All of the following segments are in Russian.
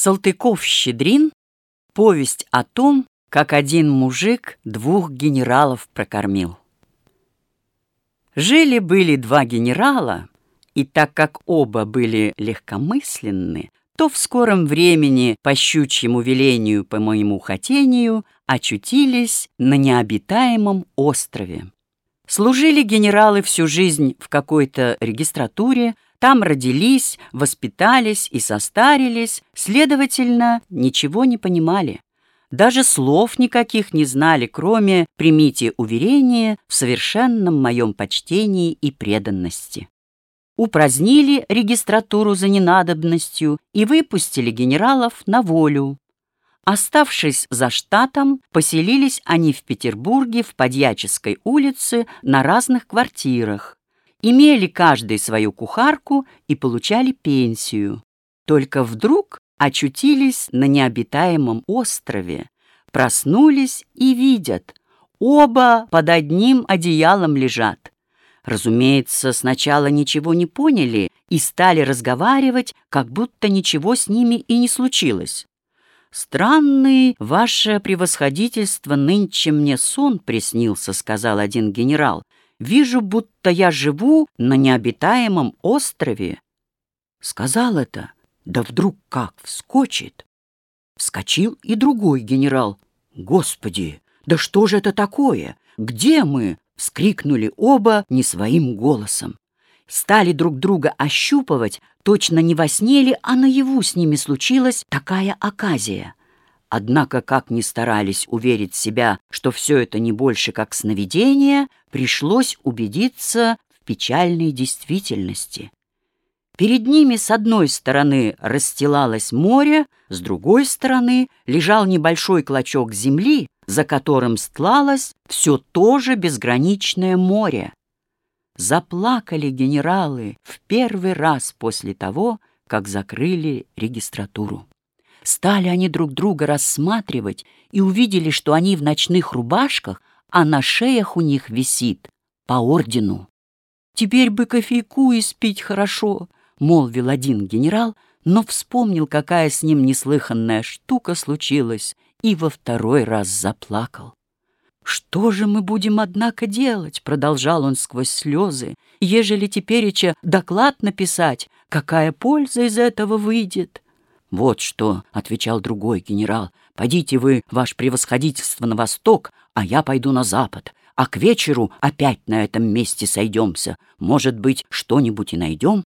Салтыков-Щедрин — повесть о том, как один мужик двух генералов прокормил. Жили-были два генерала, и так как оба были легкомысленны, то в скором времени, по щучьему велению, по моему хотению, очутились на необитаемом острове. Служили генералы всю жизнь в какой-то регистратуре, там родились, воспитались и состарились, следовательно, ничего не понимали. Даже слов никаких не знали, кроме «примите уверение в совершенном моем почтении и преданности». Упразднили регистратуру за ненадобностью и выпустили генералов на волю. Оставшись за штатом, поселились они в Петербурге в Подьяческой улице на разных квартирах имели каждый свою кухарку и получали пенсию. Только вдруг очутились на необитаемом острове, проснулись и видят, оба под одним одеялом лежат. Разумеется, сначала ничего не поняли и стали разговаривать, как будто ничего с ними и не случилось. «Странный ваше превосходительство нынче мне сон приснился», — сказал один генерал. Вижу, будто я живу на необитаемом острове. Сказал это, да вдруг как вскочит. Вскочил и другой генерал. «Господи, да что же это такое? Где мы?» — вскрикнули оба не своим голосом. Стали друг друга ощупывать, точно не во сне ли, а наяву с ними случилась такая оказия. Однако, как ни старались уверить себя, что все это не больше как сновидение, пришлось убедиться в печальной действительности. Перед ними с одной стороны расстилалось море, с другой стороны лежал небольшой клочок земли, за которым стлалось все то же безграничное море. Заплакали генералы в первый раз после того, как закрыли регистратуру. Стали они друг друга рассматривать и увидели, что они в ночных рубашках, а на шеях у них висит по ордену. «Теперь бы кофейку испить хорошо», — молвил один генерал, но вспомнил, какая с ним неслыханная штука случилась, и во второй раз заплакал. «Что же мы будем, однако, делать?» — продолжал он сквозь слезы. «Ежели тепереча доклад написать, какая польза из этого выйдет?» «Вот что», — отвечал другой генерал, — «пойдите вы, ваше превосходительство, на восток, а я пойду на запад, а к вечеру опять на этом месте сойдемся. Может быть, что-нибудь и найдем?»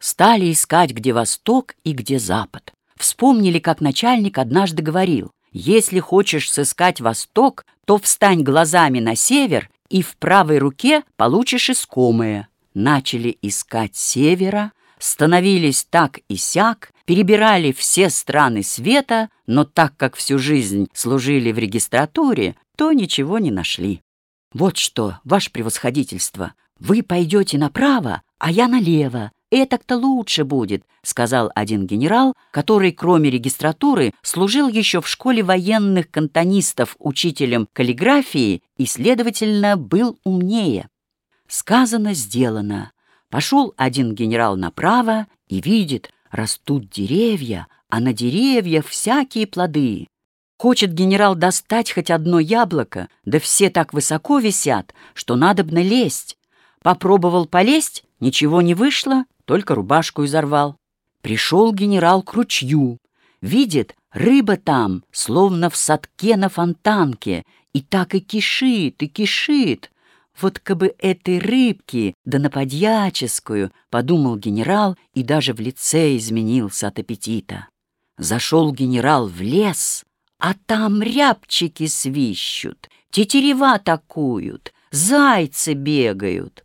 Стали искать, где восток и где запад. Вспомнили, как начальник однажды говорил, «Если хочешь сыскать восток, то встань глазами на север, и в правой руке получишь искомое». Начали искать севера, становились так и сяк, перебирали все страны света, но так как всю жизнь служили в регистратуре, то ничего не нашли. «Вот что, ваше превосходительство, вы пойдете направо, а я налево. Это-то лучше будет», — сказал один генерал, который, кроме регистратуры, служил еще в школе военных кантонистов учителем каллиграфии и, следовательно, был умнее. Сказано, сделано. Пошел один генерал направо и видит, растут деревья, а на деревьях всякие плоды. Хочет генерал достать хоть одно яблоко, да все так высоко висят, что надобно лезть. Попробовал полезть, ничего не вышло, только рубашку изорвал. Пришел генерал к ручью. Видит, рыба там, словно в садке на фонтанке, и так и кишит, и кишит. Вот кабы этой рыбки, да на подьяческую, подумал генерал и даже в лице изменился от аппетита. Зашел генерал в лес, а там рябчики свищут, тетерева такуют, зайцы бегают.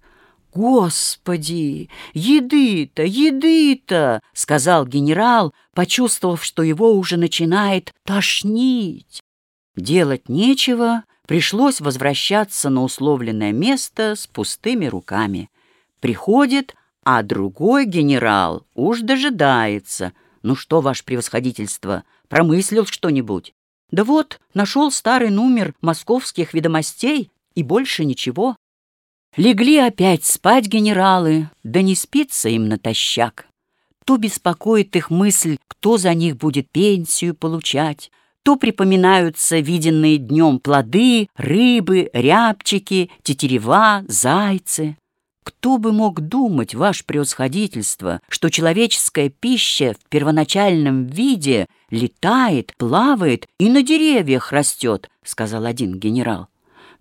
«Господи, еды-то, еды-то!» — сказал генерал, почувствовав, что его уже начинает тошнить. Делать нечего, Пришлось возвращаться на условленное место с пустыми руками. Приходит, а другой генерал уж дожидается. Ну что, ваше превосходительство, промыслил что-нибудь? Да вот, нашел старый номер московских ведомостей и больше ничего. Легли опять спать генералы, да не спится им натощак. то беспокоит их мысль, кто за них будет пенсию получать, то припоминаются виденные днем плоды, рыбы, рябчики, тетерева, зайцы. Кто бы мог думать, ваше превосходительство, что человеческая пища в первоначальном виде летает, плавает и на деревьях растет, сказал один генерал.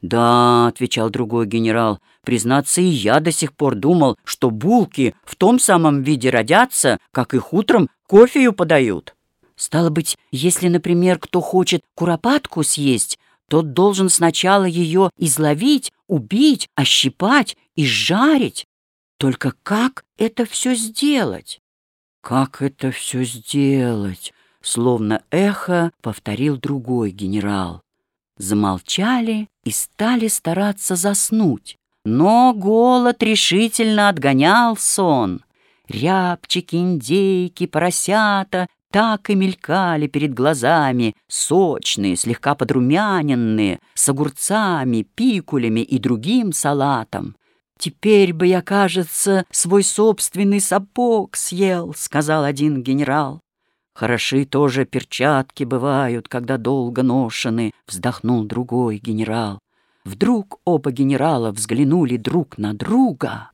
«Да», — отвечал другой генерал, — «признаться, и я до сих пор думал, что булки в том самом виде родятся, как их утром кофею подают». «Стало быть, если, например, кто хочет куропатку съесть, тот должен сначала ее изловить, убить, ощипать и жарить. Только как это все сделать? Как это все сделать? Словно эхо повторил другой генерал. Замолчали и стали стараться заснуть. Но голод решительно отгонял сон. Рябчики, индейки, поросята так и мелькали перед глазами, сочные, слегка подрумяненные, с огурцами, пикулями и другим салатом. «Теперь бы я, кажется, свой собственный сапог съел», — сказал один генерал. «Хороши тоже перчатки бывают, когда долго ношены», — вздохнул другой генерал. Вдруг оба генерала взглянули друг на друга.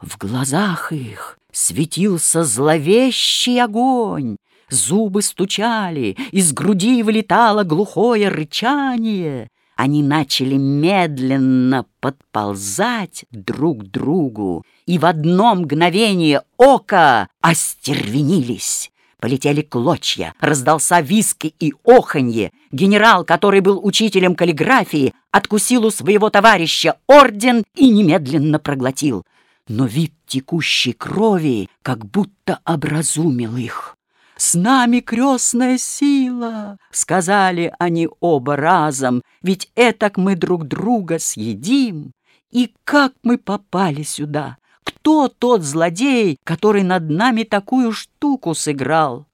В глазах их светился зловещий огонь, Зубы стучали, из груди вылетало глухое рычание. Они начали медленно подползать друг к другу и в одно мгновение ока остервенились. Полетели клочья, раздался виски и оханье. Генерал, который был учителем каллиграфии, откусил у своего товарища орден и немедленно проглотил. Но вид текущей крови как будто образумил их. «С нами крестная сила!» — сказали они оба разом, «ведь этак мы друг друга съедим. И как мы попали сюда? Кто тот злодей, который над нами такую штуку сыграл?»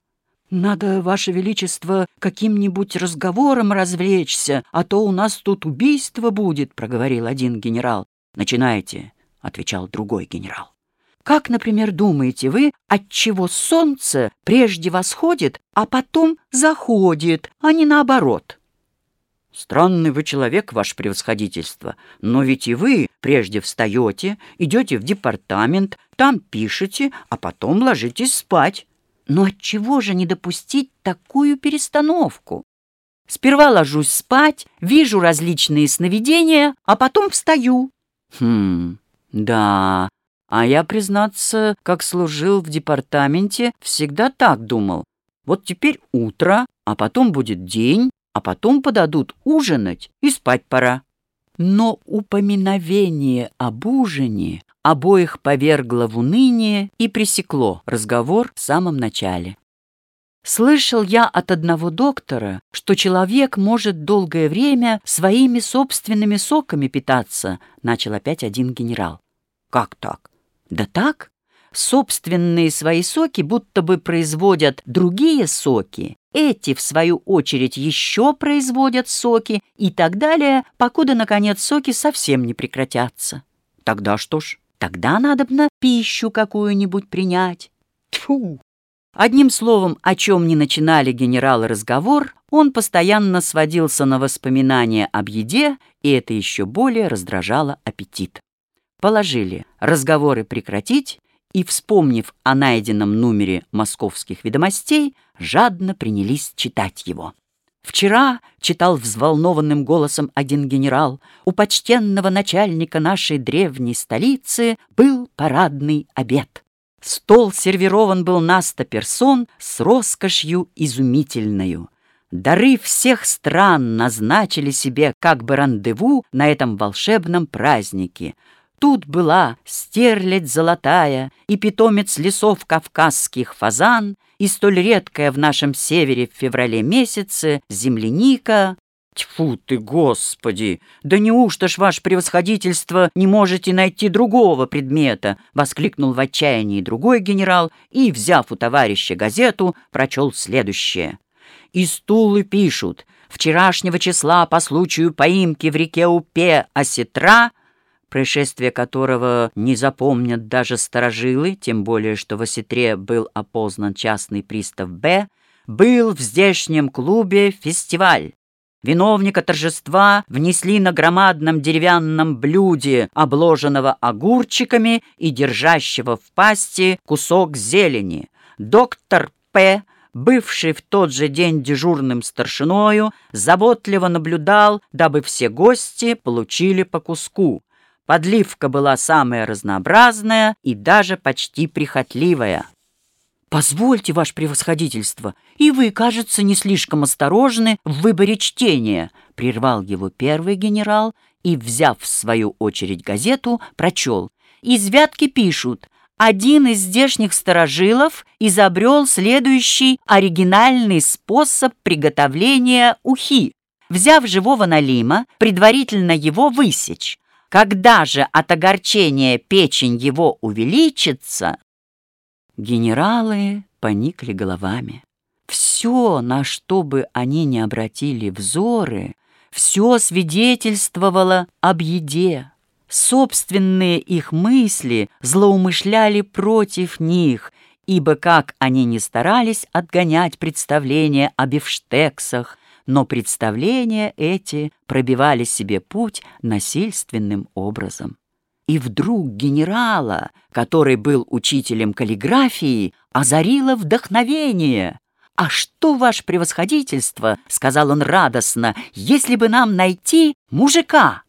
«Надо, Ваше Величество, каким-нибудь разговором развлечься, а то у нас тут убийство будет», — проговорил один генерал. «Начинайте», — отвечал другой генерал. Как, например, думаете вы, от чего солнце прежде восходит, а потом заходит, а не наоборот? Странный вы человек, ваше превосходительство, но ведь и вы прежде встаете, идете в департамент, там пишете, а потом ложитесь спать. Но от чего же не допустить такую перестановку? Сперва ложусь спать, вижу различные сновидения, а потом встаю. Хм, да, а я, признаться, как служил в департаменте, всегда так думал. Вот теперь утро, а потом будет день, а потом подадут ужинать, и спать пора. Но упоминовение об ужине обоих повергло в уныние и пресекло разговор в самом начале. Слышал я от одного доктора, что человек может долгое время своими собственными соками питаться, начал опять один генерал. Как так? Да так, собственные свои соки будто бы производят другие соки, эти, в свою очередь, еще производят соки и так далее, покуда, наконец, соки совсем не прекратятся. Тогда что ж? Тогда надо на пищу какую-нибудь принять. Тьфу! Одним словом, о чем не начинали генералы разговор, он постоянно сводился на воспоминания об еде, и это еще более раздражало аппетит положили разговоры прекратить и, вспомнив о найденном номере московских ведомостей, жадно принялись читать его. Вчера, читал взволнованным голосом один генерал, у почтенного начальника нашей древней столицы был парадный обед. Стол сервирован был на сто персон с роскошью изумительною. Дары всех стран назначили себе как бы рандеву на этом волшебном празднике — Тут была стерлядь золотая и питомец лесов кавказских фазан, и столь редкая в нашем севере в феврале месяце земляника. Тьфу ты, Господи! Да неужто ж, ваше превосходительство, не можете найти другого предмета? Воскликнул в отчаянии другой генерал и, взяв у товарища газету, прочел следующее. И стулы пишут. Вчерашнего числа по случаю поимки в реке Упе осетра происшествие которого не запомнят даже сторожилы, тем более что в осетре был опознан частный пристав Б, был в здешнем клубе фестиваль. Виновника торжества внесли на громадном деревянном блюде, обложенного огурчиками и держащего в пасти кусок зелени. Доктор П., бывший в тот же день дежурным старшиною, заботливо наблюдал, дабы все гости получили по куску. Подливка была самая разнообразная и даже почти прихотливая. «Позвольте, ваше превосходительство, и вы, кажется, не слишком осторожны в выборе чтения», прервал его первый генерал и, взяв в свою очередь газету, прочел. «Из Вятки пишут, один из здешних сторожилов изобрел следующий оригинальный способ приготовления ухи. Взяв живого налима, предварительно его высечь, когда же от огорчения печень его увеличится, генералы поникли головами. Все, на что бы они ни обратили взоры, все свидетельствовало об еде. Собственные их мысли злоумышляли против них, ибо как они не старались отгонять представления о бифштексах, но представления эти пробивали себе путь насильственным образом. И вдруг генерала, который был учителем каллиграфии, озарило вдохновение. «А что, ваше превосходительство, — сказал он радостно, — если бы нам найти мужика?»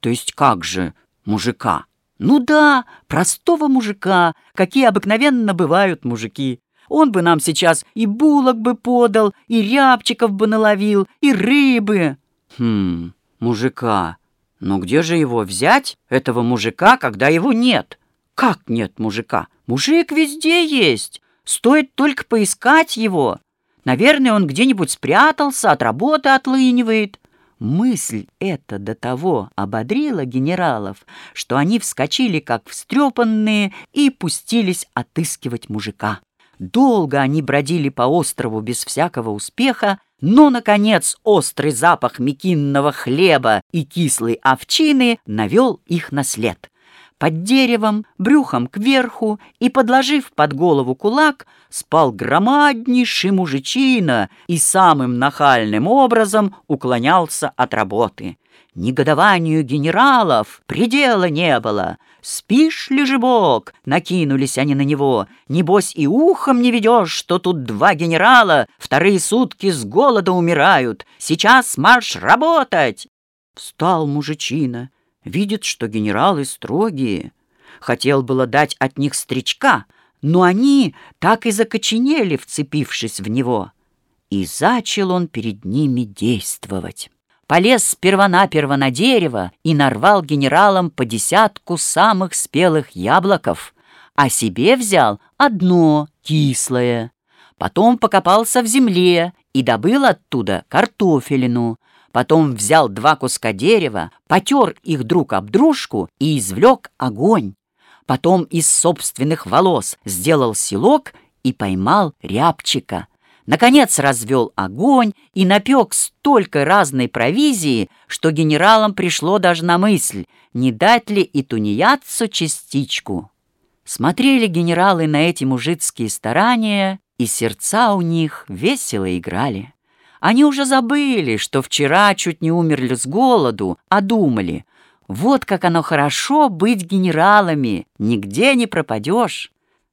«То есть как же мужика?» «Ну да, простого мужика, какие обыкновенно бывают мужики. Он бы нам сейчас и булок бы подал, и рябчиков бы наловил, и рыбы. Хм, мужика. Но где же его взять, этого мужика, когда его нет? Как нет мужика? Мужик везде есть. Стоит только поискать его. Наверное, он где-нибудь спрятался, от работы отлынивает. Мысль эта до того ободрила генералов, что они вскочили, как встрепанные, и пустились отыскивать мужика. Долго они бродили по острову без всякого успеха, но, наконец, острый запах мекинного хлеба и кислой овчины навел их на след. Под деревом, брюхом кверху и подложив под голову кулак, спал громаднейший мужичина и самым нахальным образом уклонялся от работы. Негодованию генералов предела не было. «Спишь ли же, Бог?» — накинулись они на него. «Небось и ухом не ведешь, что тут два генерала, вторые сутки с голода умирают. Сейчас марш работать!» Встал мужичина, видит, что генералы строгие. Хотел было дать от них стричка, но они так и закоченели, вцепившись в него. И зачал он перед ними действовать полез сперва-наперво на дерево и нарвал генералам по десятку самых спелых яблоков, а себе взял одно кислое. Потом покопался в земле и добыл оттуда картофелину. Потом взял два куска дерева, потер их друг об дружку и извлек огонь. Потом из собственных волос сделал селок и поймал рябчика — Наконец развел огонь и напек столько разной провизии, что генералам пришло даже на мысль, не дать ли и тунеядцу частичку. Смотрели генералы на эти мужицкие старания, и сердца у них весело играли. Они уже забыли, что вчера чуть не умерли с голоду, а думали, вот как оно хорошо быть генералами, нигде не пропадешь.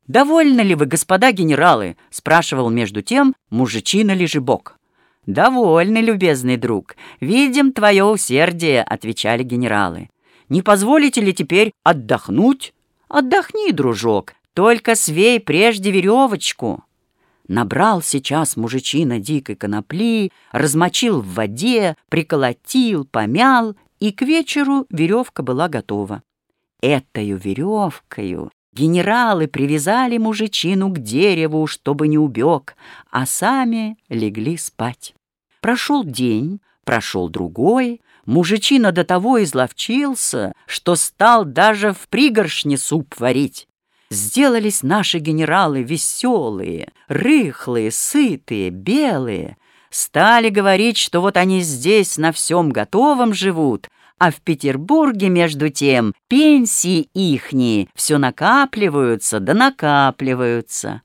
«Довольны ли вы, господа генералы?» — спрашивал между тем мужичина Лежебок. «Довольны, любезный друг. Видим твое усердие», — отвечали генералы. «Не позволите ли теперь отдохнуть?» «Отдохни, дружок, только свей прежде веревочку». Набрал сейчас мужичина дикой конопли, размочил в воде, приколотил, помял, и к вечеру веревка была готова. Этою веревкою Генералы привязали мужичину к дереву, чтобы не убег, а сами легли спать. Прошел день, прошел другой, мужичина до того изловчился, что стал даже в пригоршне суп варить. Сделались наши генералы веселые, рыхлые, сытые, белые. Стали говорить, что вот они здесь на всем готовом живут, а в Петербурге, между тем, пенсии ихние все накапливаются да накапливаются.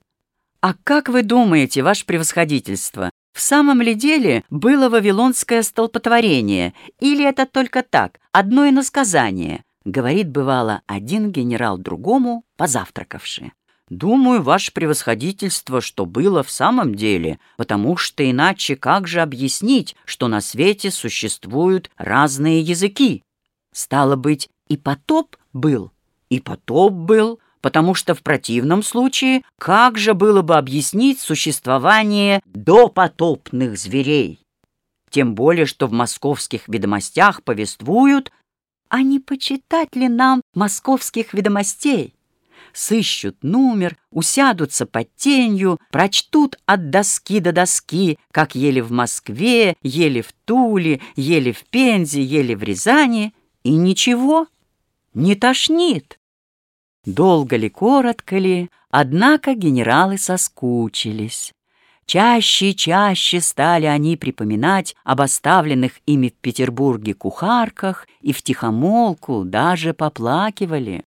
А как вы думаете, ваше превосходительство, в самом ли деле было вавилонское столпотворение, или это только так, одно иносказание, говорит бывало один генерал другому, позавтракавши. Думаю, ваше превосходительство, что было в самом деле, потому что иначе как же объяснить, что на свете существуют разные языки? Стало быть, и потоп был, и потоп был, потому что в противном случае как же было бы объяснить существование допотопных зверей? Тем более, что в московских ведомостях повествуют, а не почитать ли нам московских ведомостей? Сыщут номер, усядутся под тенью, прочтут от доски до доски, как ели в Москве, ели в Туле, ели в Пензе, ели в Рязани, и ничего, не тошнит. Долго ли, коротко ли, однако генералы соскучились. Чаще и чаще стали они припоминать об оставленных ими в Петербурге кухарках и втихомолку даже поплакивали.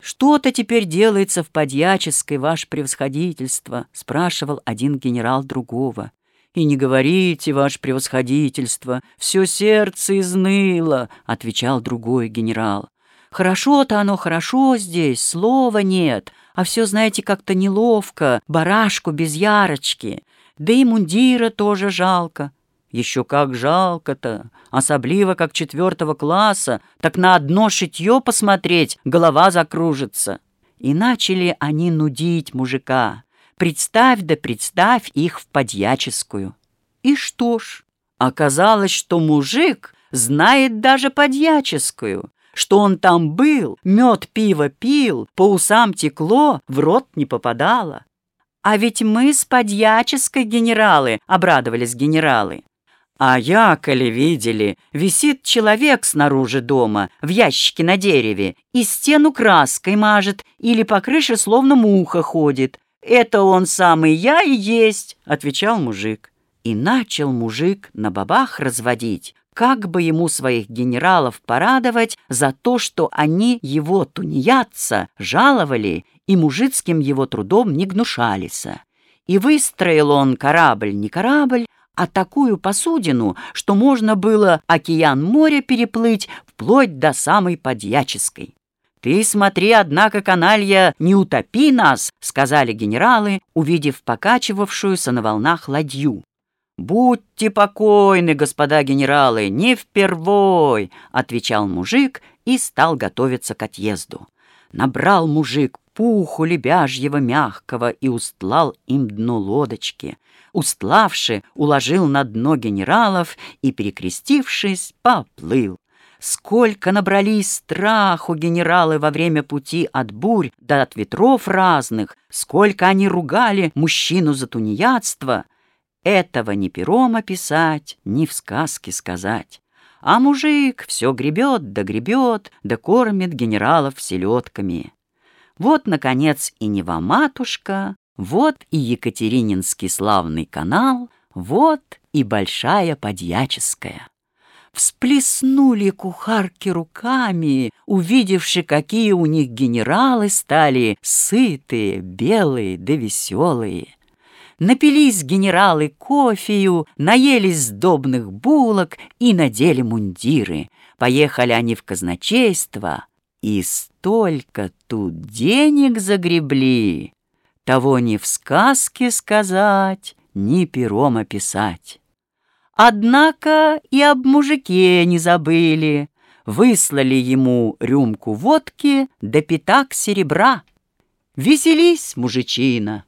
«Что-то теперь делается в подьяческой, ваше превосходительство», — спрашивал один генерал другого. «И не говорите, ваше превосходительство, все сердце изныло», — отвечал другой генерал. «Хорошо-то оно хорошо здесь, слова нет, а все, знаете, как-то неловко, барашку без ярочки, да и мундира тоже жалко. Еще как жалко-то, особливо как четвертого класса, так на одно шитье посмотреть голова закружится. И начали они нудить мужика. Представь да представь их в подьяческую. И что ж, оказалось, что мужик знает даже подьяческую, что он там был, мед пиво пил, по усам текло, в рот не попадало. «А ведь мы с подьяческой генералы», — обрадовались генералы. А я, коли видели, висит человек снаружи дома, в ящике на дереве, и стену краской мажет, или по крыше словно муха ходит. «Это он самый я и есть», — отвечал мужик. И начал мужик на бабах разводить, как бы ему своих генералов порадовать за то, что они его тунеядца жаловали и мужицким его трудом не гнушались. И выстроил он корабль не корабль, а такую посудину, что можно было океан моря переплыть вплоть до самой Подьяческой. «Ты смотри, однако, каналья, не утопи нас!» — сказали генералы, увидев покачивавшуюся на волнах ладью. «Будьте покойны, господа генералы, не впервой!» — отвечал мужик и стал готовиться к отъезду. Набрал мужик пуху лебяжьего мягкого и устлал им дно лодочки — устлавши, уложил на дно генералов и, перекрестившись, поплыл. Сколько набрались страху генералы во время пути от бурь да от ветров разных, сколько они ругали мужчину за тунеядство, этого ни пером описать, ни в сказке сказать. А мужик все гребет да гребет, да кормит генералов селедками. Вот, наконец, и Нева-матушка вот и Екатерининский славный канал, вот и Большая Подьяческая. Всплеснули кухарки руками, увидевши, какие у них генералы стали сытые, белые да веселые. Напились генералы кофею, наелись сдобных булок и надели мундиры. Поехали они в казначейство, и столько тут денег загребли, того ни в сказке сказать, ни пером описать. Однако и об мужике не забыли, выслали ему рюмку водки да пятак серебра. Веселись, мужичина!